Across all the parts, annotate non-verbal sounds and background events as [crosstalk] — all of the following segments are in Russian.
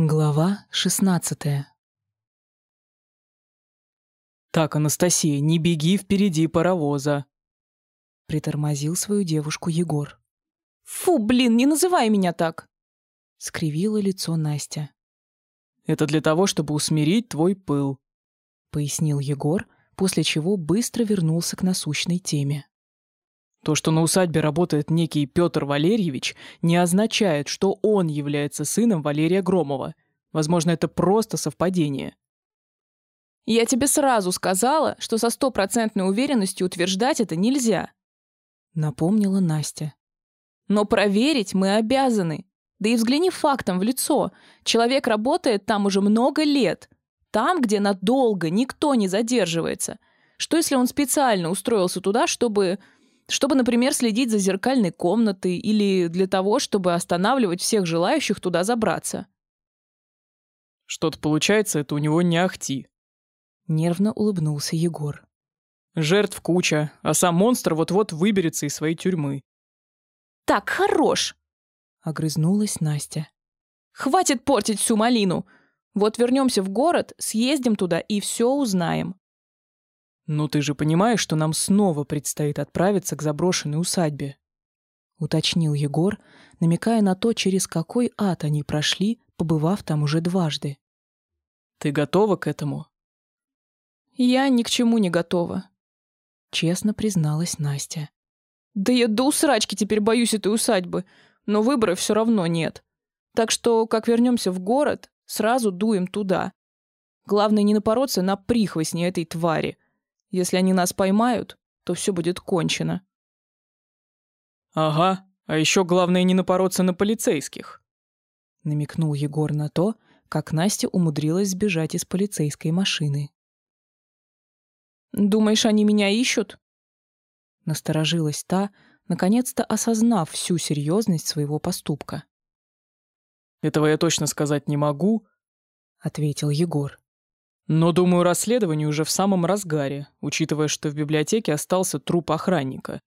Глава шестнадцатая «Так, Анастасия, не беги впереди паровоза!» Притормозил свою девушку Егор. «Фу, блин, не называй меня так!» Скривило лицо Настя. «Это для того, чтобы усмирить твой пыл», пояснил Егор, после чего быстро вернулся к насущной теме. То, что на усадьбе работает некий Петр Валерьевич, не означает, что он является сыном Валерия Громова. Возможно, это просто совпадение. Я тебе сразу сказала, что со стопроцентной уверенностью утверждать это нельзя. Напомнила Настя. Но проверить мы обязаны. Да и взгляни фактом в лицо. Человек работает там уже много лет. Там, где надолго никто не задерживается. Что если он специально устроился туда, чтобы чтобы, например, следить за зеркальной комнатой или для того, чтобы останавливать всех желающих туда забраться. Что-то получается, это у него не ахти. Нервно улыбнулся Егор. Жертв куча, а сам монстр вот-вот выберется из своей тюрьмы. Так, хорош! Огрызнулась Настя. Хватит портить всю малину. Вот вернемся в город, съездим туда и все узнаем. «Ну ты же понимаешь, что нам снова предстоит отправиться к заброшенной усадьбе?» Уточнил Егор, намекая на то, через какой ад они прошли, побывав там уже дважды. «Ты готова к этому?» «Я ни к чему не готова», — честно призналась Настя. «Да я до усрачки теперь боюсь этой усадьбы, но выбора все равно нет. Так что, как вернемся в город, сразу дуем туда. Главное не напороться на прихвостни этой твари — если они нас поймают, то все будет кончено. Ага, а еще главное не напороться на полицейских. Намекнул Егор на то, как Настя умудрилась сбежать из полицейской машины. «Думаешь, они меня ищут?» Насторожилась та, наконец-то осознав всю серьезность своего поступка. «Этого я точно сказать не могу», — ответил Егор. Но, думаю, расследование уже в самом разгаре, учитывая, что в библиотеке остался труп охранника.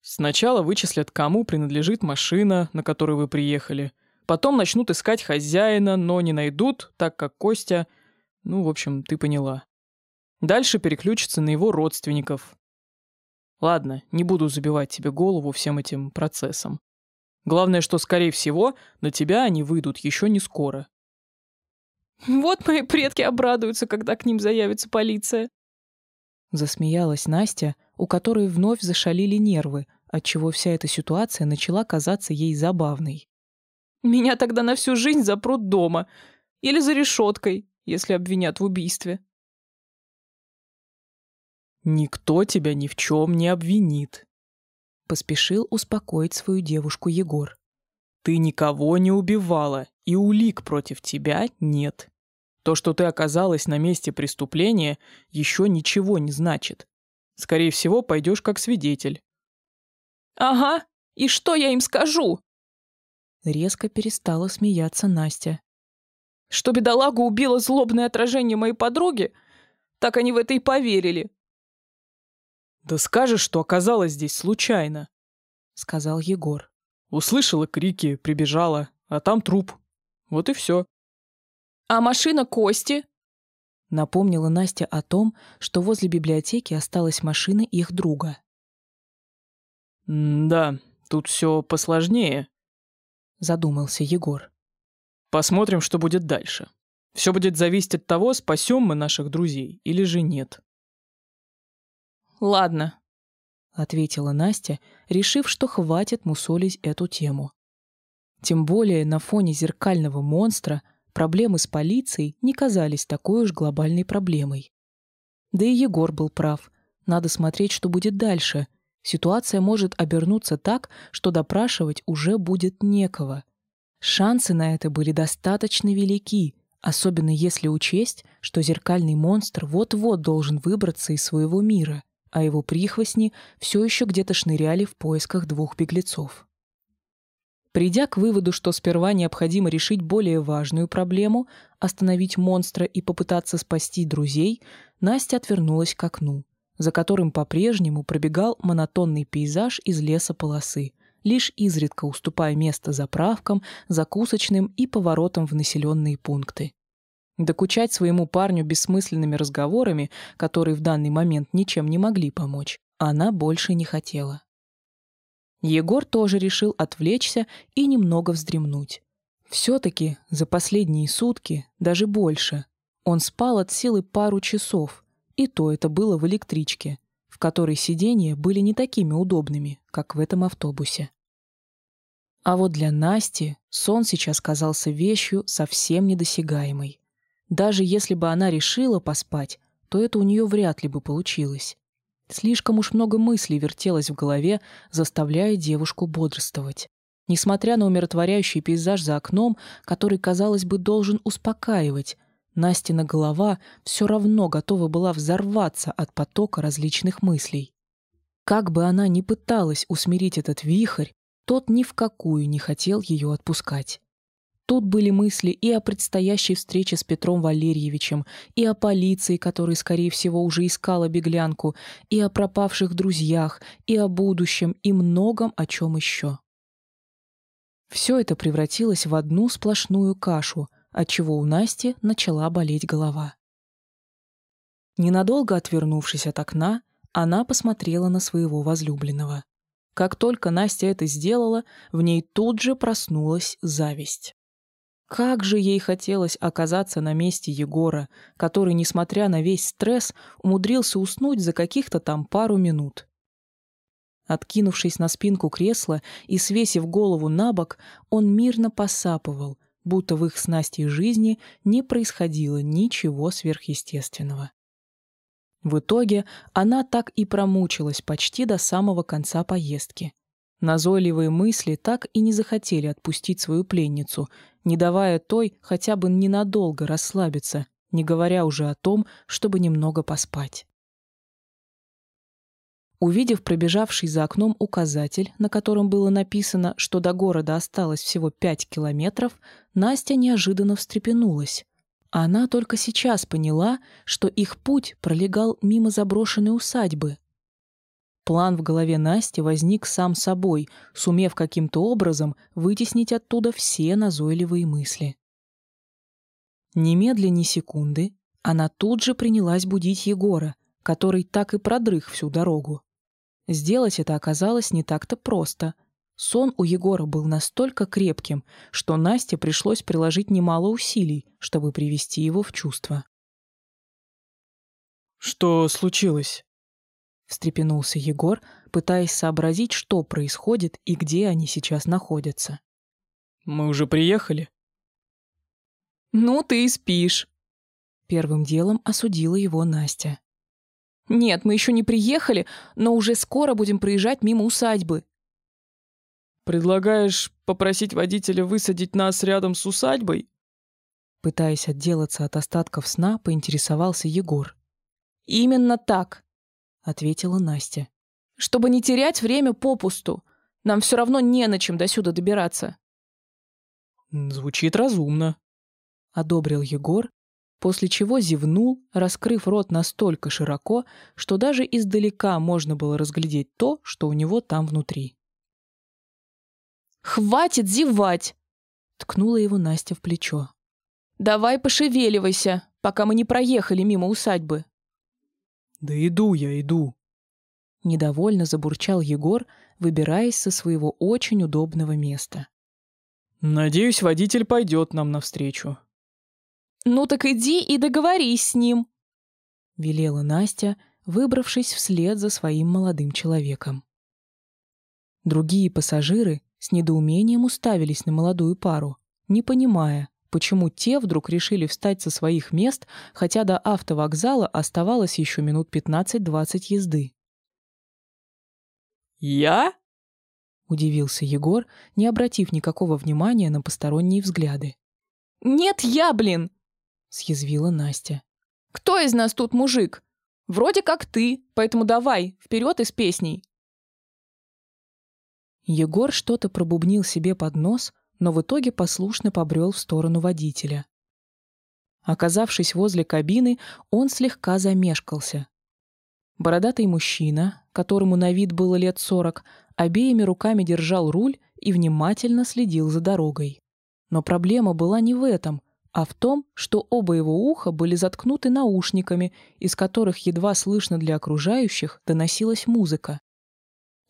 Сначала вычислят, кому принадлежит машина, на которой вы приехали. Потом начнут искать хозяина, но не найдут, так как Костя... Ну, в общем, ты поняла. Дальше переключатся на его родственников. Ладно, не буду забивать тебе голову всем этим процессом. Главное, что, скорее всего, на тебя они выйдут еще не скоро. Вот мои предки обрадуются, когда к ним заявится полиция. Засмеялась Настя, у которой вновь зашалили нервы, отчего вся эта ситуация начала казаться ей забавной. Меня тогда на всю жизнь запрут дома. Или за решеткой, если обвинят в убийстве. «Никто тебя ни в чем не обвинит», — поспешил успокоить свою девушку Егор. «Ты никого не убивала, и улик против тебя нет. То, что ты оказалась на месте преступления, еще ничего не значит. Скорее всего, пойдешь как свидетель. Ага, и что я им скажу? Резко перестала смеяться Настя. Что бедолагу убило злобное отражение моей подруги? Так они в это и поверили. Да скажешь, что оказалась здесь случайно, сказал Егор. Услышала крики, прибежала, а там труп. Вот и все. А машина Кости? Напомнила Настя о том, что возле библиотеки осталась машина их друга. «Да, тут все посложнее», — задумался Егор. «Посмотрим, что будет дальше. Все будет зависеть от того, спасем мы наших друзей или же нет». «Ладно», — ответила Настя, решив, что хватит мусолить эту тему. Тем более на фоне зеркального монстра проблемы с полицией не казались такой уж глобальной проблемой. Да и Егор был прав. Надо смотреть, что будет дальше. Ситуация может обернуться так, что допрашивать уже будет некого. Шансы на это были достаточно велики, особенно если учесть, что зеркальный монстр вот-вот должен выбраться из своего мира, а его прихвостни все еще где-то шныряли в поисках двух беглецов. Придя к выводу, что сперва необходимо решить более важную проблему — остановить монстра и попытаться спасти друзей, Настя отвернулась к окну, за которым по-прежнему пробегал монотонный пейзаж из леса полосы, лишь изредка уступая место заправкам, закусочным и поворотам в населенные пункты. Докучать своему парню бессмысленными разговорами, которые в данный момент ничем не могли помочь, она больше не хотела. Егор тоже решил отвлечься и немного вздремнуть. Все-таки за последние сутки, даже больше, он спал от силы пару часов, и то это было в электричке, в которой сиденья были не такими удобными, как в этом автобусе. А вот для Насти сон сейчас казался вещью совсем недосягаемой. Даже если бы она решила поспать, то это у нее вряд ли бы получилось. Слишком уж много мыслей вертелось в голове, заставляя девушку бодрствовать. Несмотря на умиротворяющий пейзаж за окном, который, казалось бы, должен успокаивать, Настина голова все равно готова была взорваться от потока различных мыслей. Как бы она ни пыталась усмирить этот вихрь, тот ни в какую не хотел ее отпускать. Тут были мысли и о предстоящей встрече с Петром Валерьевичем, и о полиции, которая, скорее всего, уже искала беглянку, и о пропавших друзьях, и о будущем, и многом о чем еще. Все это превратилось в одну сплошную кашу, отчего у Насти начала болеть голова. Ненадолго отвернувшись от окна, она посмотрела на своего возлюбленного. Как только Настя это сделала, в ней тут же проснулась зависть. Как же ей хотелось оказаться на месте Егора, который, несмотря на весь стресс, умудрился уснуть за каких-то там пару минут. Откинувшись на спинку кресла и свесив голову на бок, он мирно посапывал, будто в их с жизни не происходило ничего сверхъестественного. В итоге она так и промучилась почти до самого конца поездки. Назойливые мысли так и не захотели отпустить свою пленницу, не давая той хотя бы ненадолго расслабиться, не говоря уже о том, чтобы немного поспать. Увидев пробежавший за окном указатель, на котором было написано, что до города осталось всего пять километров, Настя неожиданно встрепенулась. Она только сейчас поняла, что их путь пролегал мимо заброшенной усадьбы. План в голове Насти возник сам собой, сумев каким-то образом вытеснить оттуда все назойливые мысли. Немедля ни секунды она тут же принялась будить Егора, который так и продрых всю дорогу. Сделать это оказалось не так-то просто. Сон у Егора был настолько крепким, что Насте пришлось приложить немало усилий, чтобы привести его в чувство. «Что случилось?» Встрепенулся Егор, пытаясь сообразить, что происходит и где они сейчас находятся. Мы уже приехали. Ну ты и спишь. Первым делом осудила его Настя. Нет, мы еще не приехали, но уже скоро будем проезжать мимо усадьбы. Предлагаешь попросить водителя высадить нас рядом с усадьбой? Пытаясь отделаться от остатков сна, поинтересовался Егор. Именно так ответила Настя. Чтобы не терять время попусту. Нам все равно не на чем до сюда добираться. Звучит разумно, одобрил Егор, после чего зевнул, раскрыв рот настолько широко, что даже издалека можно было разглядеть то, что у него там внутри. «Хватит зевать!» — ткнула его Настя в плечо. «Давай пошевеливайся, пока мы не проехали мимо усадьбы». «Да иду я, иду!» Недовольно забурчал Егор, выбираясь со своего очень удобного места. «Надеюсь, водитель пойдет нам навстречу». «Ну так иди и договорись с ним», — велела Настя, выбравшись вслед за своим молодым человеком. Другие пассажиры с недоумением уставились на молодую пару, не понимая, почему те вдруг решили встать со своих мест, хотя до автовокзала оставалось еще минут 15-20 езды. «Я?» — удивился Егор, не обратив никакого внимания на посторонние взгляды. «Нет, я, блин!» — съязвила Настя. «Кто из нас тут мужик? Вроде как ты, поэтому давай, вперед из песней!» Егор что-то пробубнил себе под нос, но в итоге послушно побрел в сторону водителя. Оказавшись возле кабины, он слегка замешкался. Бородатый мужчина, которому на вид было лет сорок, обеими руками держал руль и внимательно следил за дорогой. Но проблема была не в этом, а в том, что оба его уха были заткнуты наушниками, из которых едва слышно для окружающих доносилась музыка.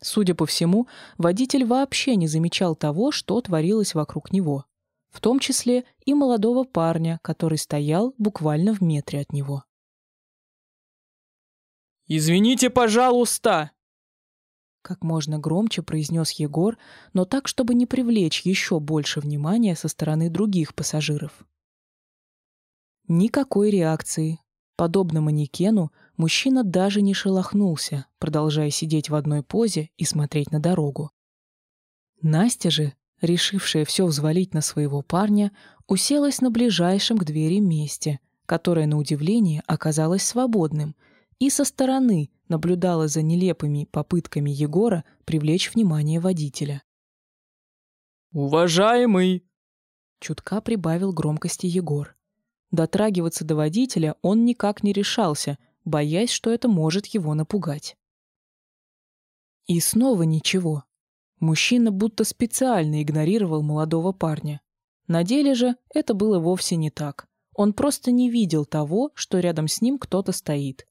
Судя по всему, водитель вообще не замечал того, что творилось вокруг него, в том числе и молодого парня, который стоял буквально в метре от него. «Извините, пожалуйста!» Как можно громче произнес Егор, но так, чтобы не привлечь еще больше внимания со стороны других пассажиров. Никакой реакции. Подобно манекену, мужчина даже не шелохнулся, продолжая сидеть в одной позе и смотреть на дорогу. Настя же, решившая все взвалить на своего парня, уселась на ближайшем к двери месте, которое, на удивление, оказалось свободным, и со стороны наблюдала за нелепыми попытками Егора привлечь внимание водителя. «Уважаемый!» Чутка прибавил громкости Егор. Дотрагиваться до водителя он никак не решался, боясь, что это может его напугать. И снова ничего. Мужчина будто специально игнорировал молодого парня. На деле же это было вовсе не так. Он просто не видел того, что рядом с ним кто-то стоит.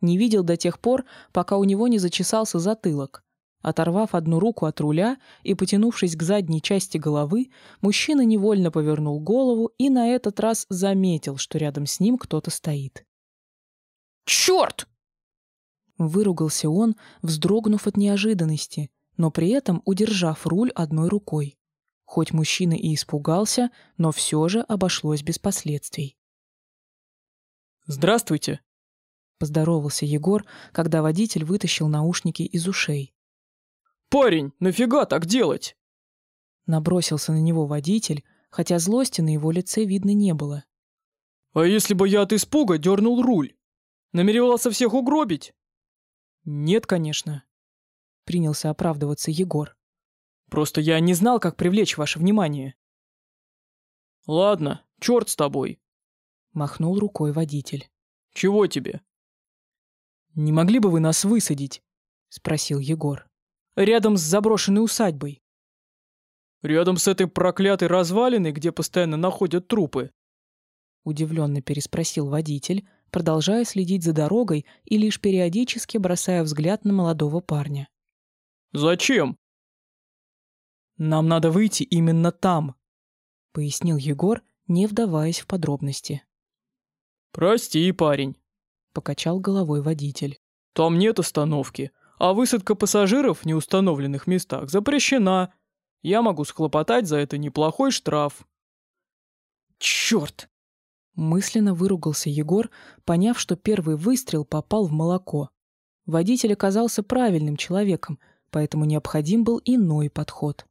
Не видел до тех пор, пока у него не зачесался затылок. Оторвав одну руку от руля и потянувшись к задней части головы, мужчина невольно повернул голову и на этот раз заметил, что рядом с ним кто-то стоит. «Черт!» Выругался он, вздрогнув от неожиданности, но при этом удержав руль одной рукой. Хоть мужчина и испугался, но все же обошлось без последствий. «Здравствуйте!» — поздоровался Егор, когда водитель вытащил наушники из ушей. «Парень, нафига так делать?» Набросился на него водитель, хотя злости на его лице видно не было. «А если бы я от испуга дернул руль? Намеревался всех угробить?» «Нет, конечно», — принялся оправдываться Егор. «Просто я не знал, как привлечь ваше внимание». «Ладно, черт с тобой», — махнул рукой водитель. «Чего тебе?» «Не могли бы вы нас высадить?» — спросил Егор рядом с заброшенной усадьбой. Рядом с этой проклятой развалиной, где постоянно находят трупы? Удивленно переспросил водитель, продолжая следить за дорогой и лишь периодически бросая взгляд на молодого парня. «Зачем?» «Нам надо выйти именно там», — пояснил Егор, не вдаваясь в подробности. «Прости, парень», — покачал головой водитель. «Там нет остановки а высадка пассажиров в неустановленных местах запрещена. Я могу схлопотать за это неплохой штраф». «Черт!» Мысленно выругался Егор, поняв, что первый выстрел попал в молоко. Водитель оказался правильным человеком, поэтому необходим был иной подход.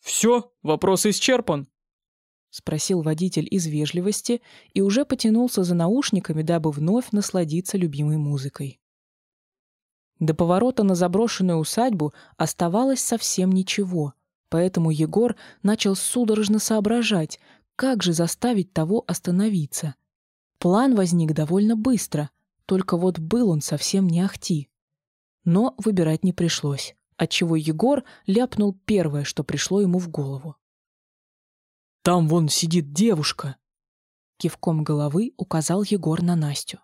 «Все, вопрос исчерпан», — спросил водитель из вежливости и уже потянулся за наушниками, дабы вновь насладиться любимой музыкой. До поворота на заброшенную усадьбу оставалось совсем ничего, поэтому Егор начал судорожно соображать, как же заставить того остановиться. План возник довольно быстро, только вот был он совсем не ахти. Но выбирать не пришлось, отчего Егор ляпнул первое, что пришло ему в голову. «Там вон сидит девушка!» Кивком головы указал Егор на Настю.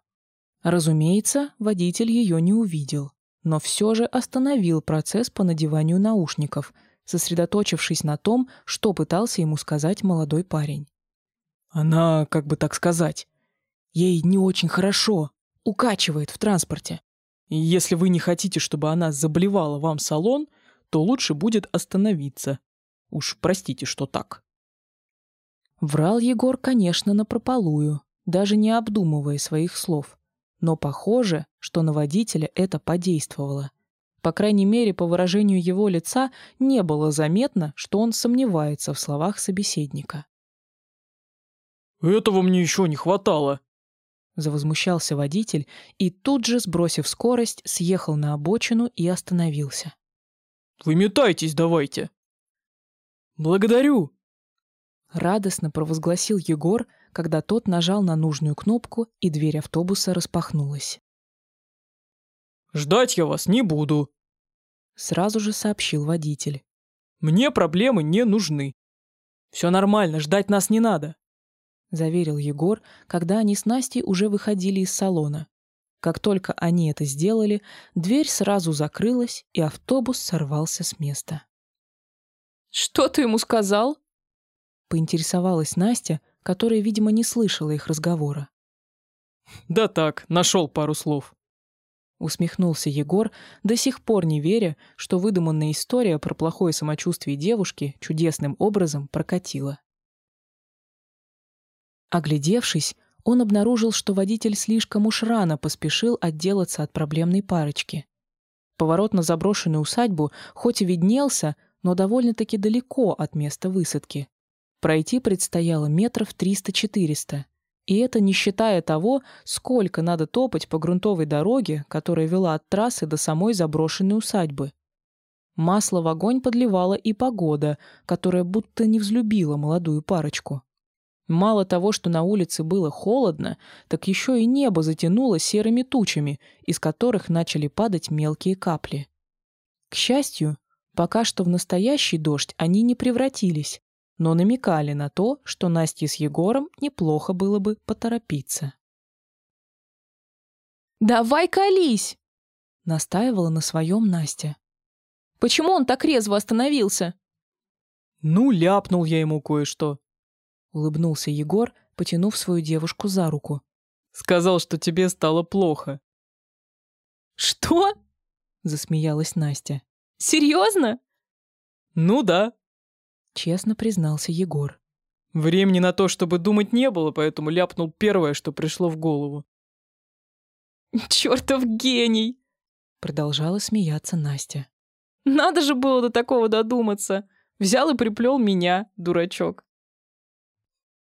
Разумеется, водитель ее не увидел но все же остановил процесс по надеванию наушников, сосредоточившись на том, что пытался ему сказать молодой парень. «Она, как бы так сказать, ей не очень хорошо, укачивает в транспорте. И если вы не хотите, чтобы она заблевала вам салон, то лучше будет остановиться. Уж простите, что так». Врал Егор, конечно, напропалую, даже не обдумывая своих слов. Но похоже, что на водителя это подействовало. По крайней мере, по выражению его лица не было заметно, что он сомневается в словах собеседника. «Этого мне еще не хватало», — завозмущался водитель и тут же, сбросив скорость, съехал на обочину и остановился. «Вы метайтесь давайте!» «Благодарю!» Радостно провозгласил Егор, когда тот нажал на нужную кнопку, и дверь автобуса распахнулась. Ждать я вас не буду», — сразу же сообщил водитель. «Мне проблемы не нужны. Все нормально, ждать нас не надо», — заверил Егор, когда они с Настей уже выходили из салона. Как только они это сделали, дверь сразу закрылась, и автобус сорвался с места. «Что ты ему сказал?» — поинтересовалась Настя, которая, видимо, не слышала их разговора. «Да так, нашел пару слов», Усмехнулся Егор, до сих пор не веря, что выдуманная история про плохое самочувствие девушки чудесным образом прокатила. Оглядевшись, он обнаружил, что водитель слишком уж рано поспешил отделаться от проблемной парочки. Поворот на заброшенную усадьбу хоть и виднелся, но довольно-таки далеко от места высадки. Пройти предстояло метров 300-400. И это не считая того, сколько надо топать по грунтовой дороге, которая вела от трассы до самой заброшенной усадьбы. Масло в огонь подливала и погода, которая будто не взлюбила молодую парочку. Мало того, что на улице было холодно, так еще и небо затянуло серыми тучами, из которых начали падать мелкие капли. К счастью, пока что в настоящий дождь они не превратились, но намекали на то, что Насте с Егором неплохо было бы поторопиться. «Давай колись!» — настаивала на своем Настя. «Почему он так резво остановился?» «Ну, ляпнул я ему кое-что», — улыбнулся Егор, потянув свою девушку за руку. «Сказал, что тебе стало плохо». «Что?» — засмеялась Настя. «Серьезно?» «Ну да», честно признался Егор. Времени на то, чтобы думать, не было, поэтому ляпнул первое, что пришло в голову. «Чёртов гений!» Продолжала смеяться Настя. «Надо же было до такого додуматься! Взял и приплел меня, дурачок!»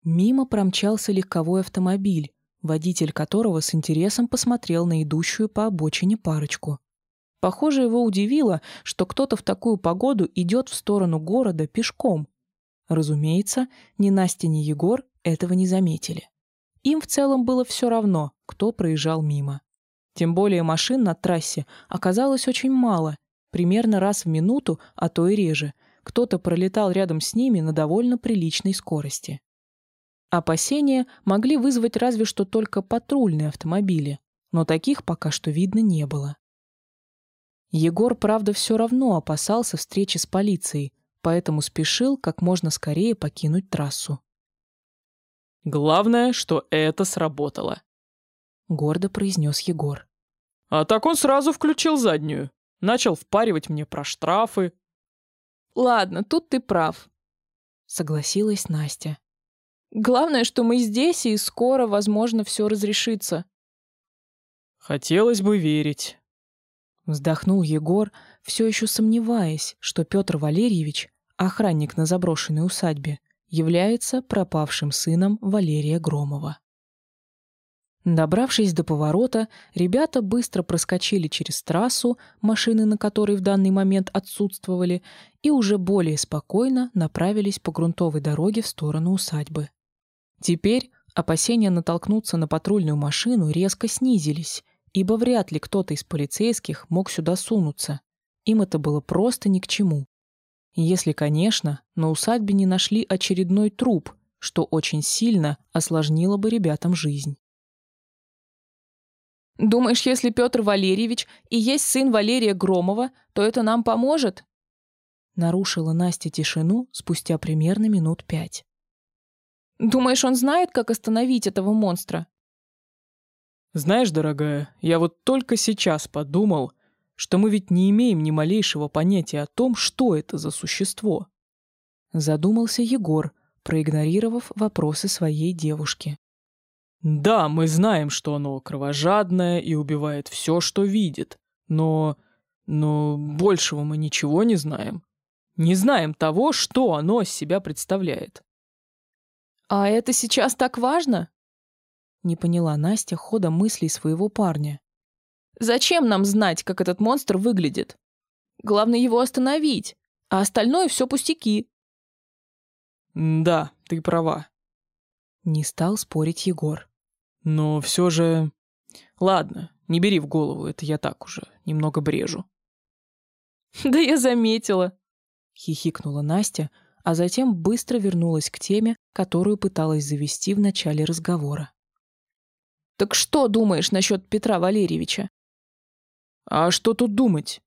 Мимо промчался легковой автомобиль, водитель которого с интересом посмотрел на идущую по обочине парочку. Похоже, его удивило, что кто-то в такую погоду идет в сторону города пешком. Разумеется, ни Настя, ни Егор этого не заметили. Им в целом было все равно, кто проезжал мимо. Тем более машин на трассе оказалось очень мало, примерно раз в минуту, а то и реже. Кто-то пролетал рядом с ними на довольно приличной скорости. Опасения могли вызвать разве что только патрульные автомобили, но таких пока что видно не было. Егор, правда, все равно опасался встречи с полицией, поэтому спешил как можно скорее покинуть трассу. «Главное, что это сработало», — гордо произнес Егор. «А так он сразу включил заднюю. Начал впаривать мне про штрафы». «Ладно, тут ты прав», — согласилась Настя. «Главное, что мы здесь, и скоро, возможно, все разрешится». «Хотелось бы верить». Вздохнул Егор, все еще сомневаясь, что Петр Валерьевич, охранник на заброшенной усадьбе, является пропавшим сыном Валерия Громова. Добравшись до поворота, ребята быстро проскочили через трассу, машины на которой в данный момент отсутствовали, и уже более спокойно направились по грунтовой дороге в сторону усадьбы. Теперь опасения натолкнуться на патрульную машину резко снизились, ибо вряд ли кто-то из полицейских мог сюда сунуться. Им это было просто ни к чему. Если, конечно, на усадьбе не нашли очередной труп, что очень сильно осложнило бы ребятам жизнь. «Думаешь, если Петр Валерьевич и есть сын Валерия Громова, то это нам поможет?» Нарушила Настя тишину спустя примерно минут пять. «Думаешь, он знает, как остановить этого монстра?» Знаешь, дорогая, я вот только сейчас подумал, что мы ведь не имеем ни малейшего понятия о том, что это за существо. Задумался Егор, проигнорировав вопросы своей девушки. Да, мы знаем, что оно кровожадное и убивает все, что видит, но... но большего мы ничего не знаем. Не знаем того, что оно из себя представляет. А это сейчас так важно? Не поняла Настя хода мыслей своего парня. «Зачем нам знать, как этот монстр выглядит? Главное его остановить, а остальное все пустяки». «Да, ты права». Не стал спорить Егор. «Но все же... Ладно, Не бери в голову, это я так уже немного брежу. [laughs] Да я заметила. Хихикнула Настя, а затем быстро вернулась к теме, которую пыталась завести в начале разговора. «Так что думаешь насчет Петра Валерьевича?» «А что тут думать?»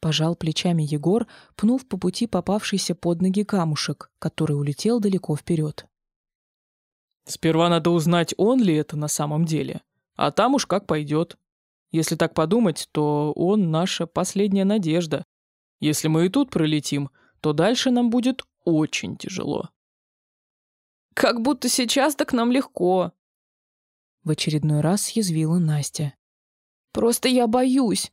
Пожал плечами Егор, пнув по пути попавшийся под ноги камушек, который улетел далеко вперед. «Сперва надо узнать, он ли это на самом деле, а там уж как пойдет. Если так подумать, то он наша последняя надежда. Если мы и тут пролетим, то дальше нам будет очень тяжело. Как будто сейчас так нам легко. В очередной раз съязвила Настя. Просто я боюсь.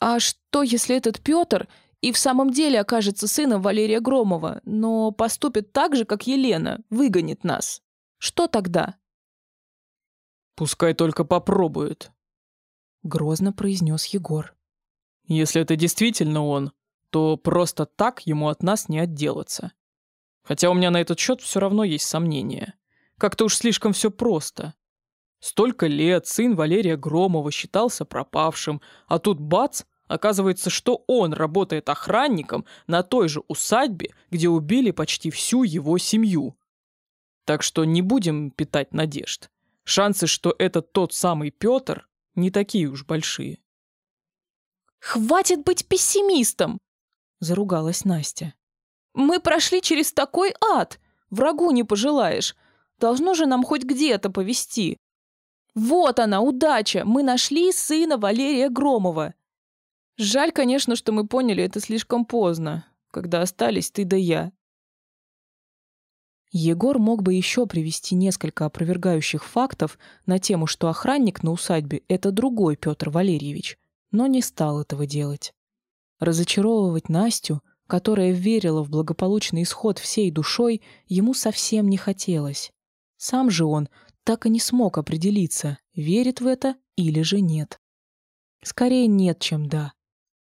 А что, если этот Петр и в самом деле окажется сыном Валерия Громова, но поступит так же, как Елена, выгонит нас? Что тогда? Пускай только попробует, грозно произнес Егор. Если это действительно он, то просто так ему от нас не отделаться. Хотя у меня на этот счет все равно есть сомнения. Как-то уж слишком все просто. Столько лет сын Валерия Громова считался пропавшим, а тут бац, оказывается, что он работает охранником на той же усадьбе, где убили почти всю его семью. Так что не будем питать надежд. Шансы, что это тот самый Петр, не такие уж большие. «Хватит быть пессимистом!» заругалась Настя. Мы прошли через такой ад. Врагу не пожелаешь. Должно же нам хоть где-то повести. Вот она, удача. Мы нашли сына Валерия Громова. Жаль, конечно, что мы поняли это слишком поздно, когда остались ты да я. Егор мог бы еще привести несколько опровергающих фактов на тему, что охранник на усадьбе — это другой Петр Валерьевич, но не стал этого делать. Разочаровывать Настю, которая верила в благополучный исход всей душой, ему совсем не хотелось. Сам же он так и не смог определиться, верит в это или же нет. Скорее нет, чем да.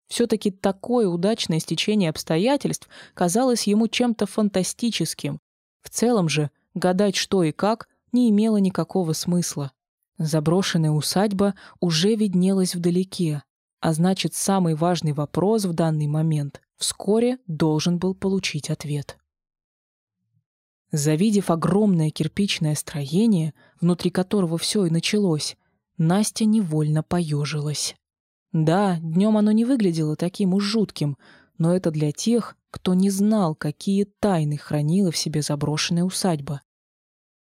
Все-таки такое удачное стечение обстоятельств казалось ему чем-то фантастическим. В целом же гадать что и как не имело никакого смысла. Заброшенная усадьба уже виднелась вдалеке, а значит, самый важный вопрос в данный момент вскоре должен был получить ответ. Завидев огромное кирпичное строение, внутри которого все и началось, Настя невольно поежилась. Да, днем оно не выглядело таким уж жутким, но это для тех, кто не знал, какие тайны хранила в себе заброшенная усадьба.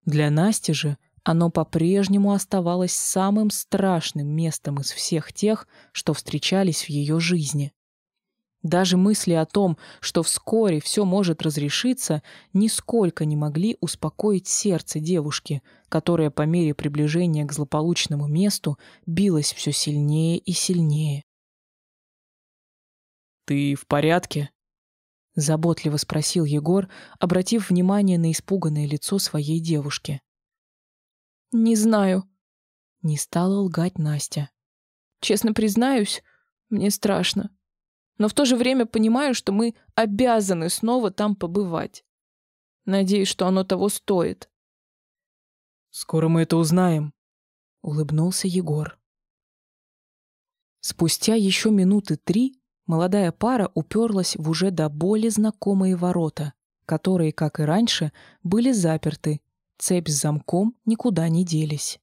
Для Насти же — оно по-прежнему оставалось самым страшным местом из всех тех, что встречались в ее жизни. Даже мысли о том, что вскоре все может разрешиться, нисколько не могли успокоить сердце девушки, которая по мере приближения к злополучному месту билась все сильнее и сильнее. «Ты в порядке?» — заботливо спросил Егор, обратив внимание на испуганное лицо своей девушки. «Не знаю». Не стала лгать Настя. «Честно признаюсь, мне страшно. Но в то же время понимаю, что мы обязаны снова там побывать. Надеюсь, что оно того стоит». «Скоро мы это узнаем», — улыбнулся Егор. Спустя еще минуты три молодая пара уперлась в уже до боли знакомые ворота, которые, как и раньше, были заперты Цепь с замком никуда не делись.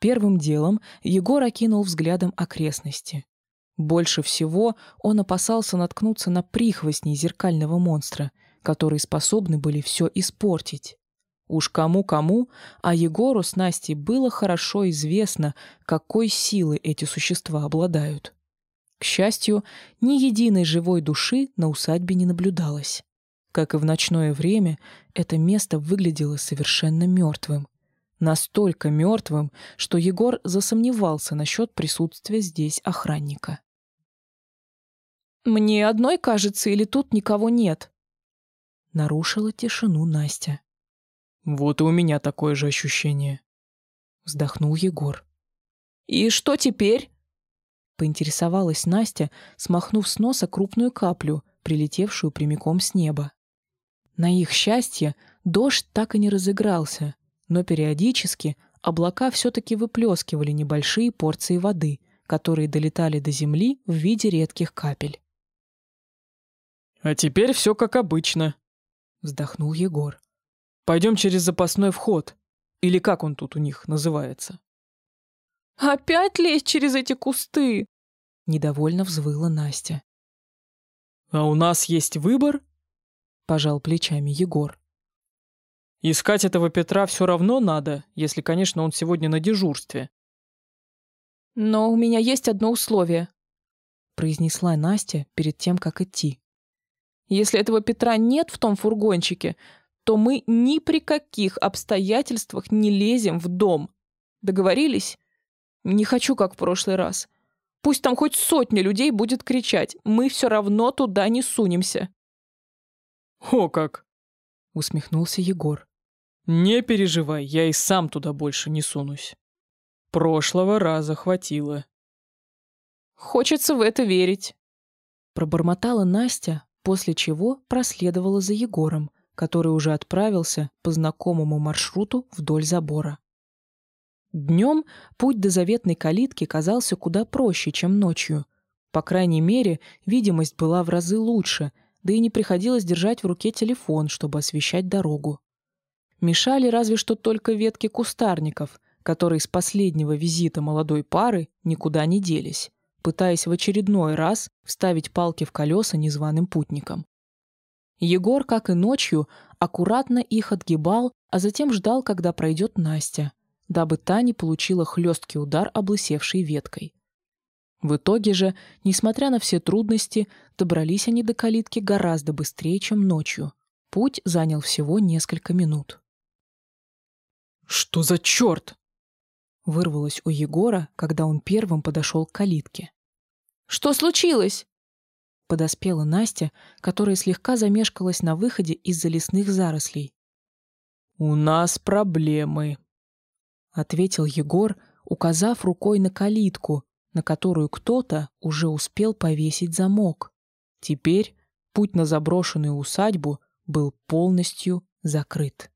Первым делом Егор окинул взглядом окрестности. Больше всего он опасался наткнуться на прихвостней зеркального монстра, которые способны были все испортить. Уж кому-кому, а Егору с Настей было хорошо известно, какой силой эти существа обладают. К счастью, ни единой живой души на усадьбе не наблюдалось. Как и в ночное время, это место выглядело совершенно мертвым. Настолько мертвым, что Егор засомневался насчет присутствия здесь охранника. «Мне одной кажется, или тут никого нет?» Нарушила тишину Настя. «Вот и у меня такое же ощущение», — вздохнул Егор. «И что теперь?» Поинтересовалась Настя, смахнув с носа крупную каплю, прилетевшую прямиком с неба. На их счастье дождь так и не разыгрался, но периодически облака все-таки выплескивали небольшие порции воды, которые долетали до земли в виде редких капель. «А теперь все как обычно», — вздохнул Егор. «Пойдем через запасной вход. Или как он тут у них называется?» «Опять лезть через эти кусты?» — недовольно взвыла Настя. «А у нас есть выбор?» — пожал плечами Егор. «Искать этого Петра все равно надо, если, конечно, он сегодня на дежурстве». «Но у меня есть одно условие», — произнесла Настя перед тем, как идти. Если этого Петра нет в том фургончике, то мы ни при каких обстоятельствах не лезем в дом. Договорились? Не хочу, как в прошлый раз. Пусть там хоть сотня людей будет кричать. Мы все равно туда не сунемся. «О как!» — усмехнулся Егор. «Не переживай, я и сам туда больше не сунусь. Прошлого раза хватило». «Хочется в это верить», — пробормотала Настя, после чего проследовала за Егором, который уже отправился по знакомому маршруту вдоль забора. Днем путь до заветной калитки казался куда проще, чем ночью. По крайней мере, видимость была в разы лучше, да и не приходилось держать в руке телефон, чтобы освещать дорогу. Мешали разве что только ветки кустарников, которые с последнего визита молодой пары никуда не делись пытаясь в очередной раз вставить палки в колеса незваным путникам. Егор, как и ночью, аккуратно их отгибал, а затем ждал, когда пройдет Настя, дабы та не получила хлесткий удар облысевшей веткой. В итоге же, несмотря на все трудности, добрались они до калитки гораздо быстрее, чем ночью. Путь занял всего несколько минут. «Что за черт?» Вырвалось у Егора, когда он первым подошел к калитке. «Что случилось?» Подоспела Настя, которая слегка замешкалась на выходе из-за лесных зарослей. «У нас проблемы», — ответил Егор, указав рукой на калитку, на которую кто-то уже успел повесить замок. Теперь путь на заброшенную усадьбу был полностью закрыт.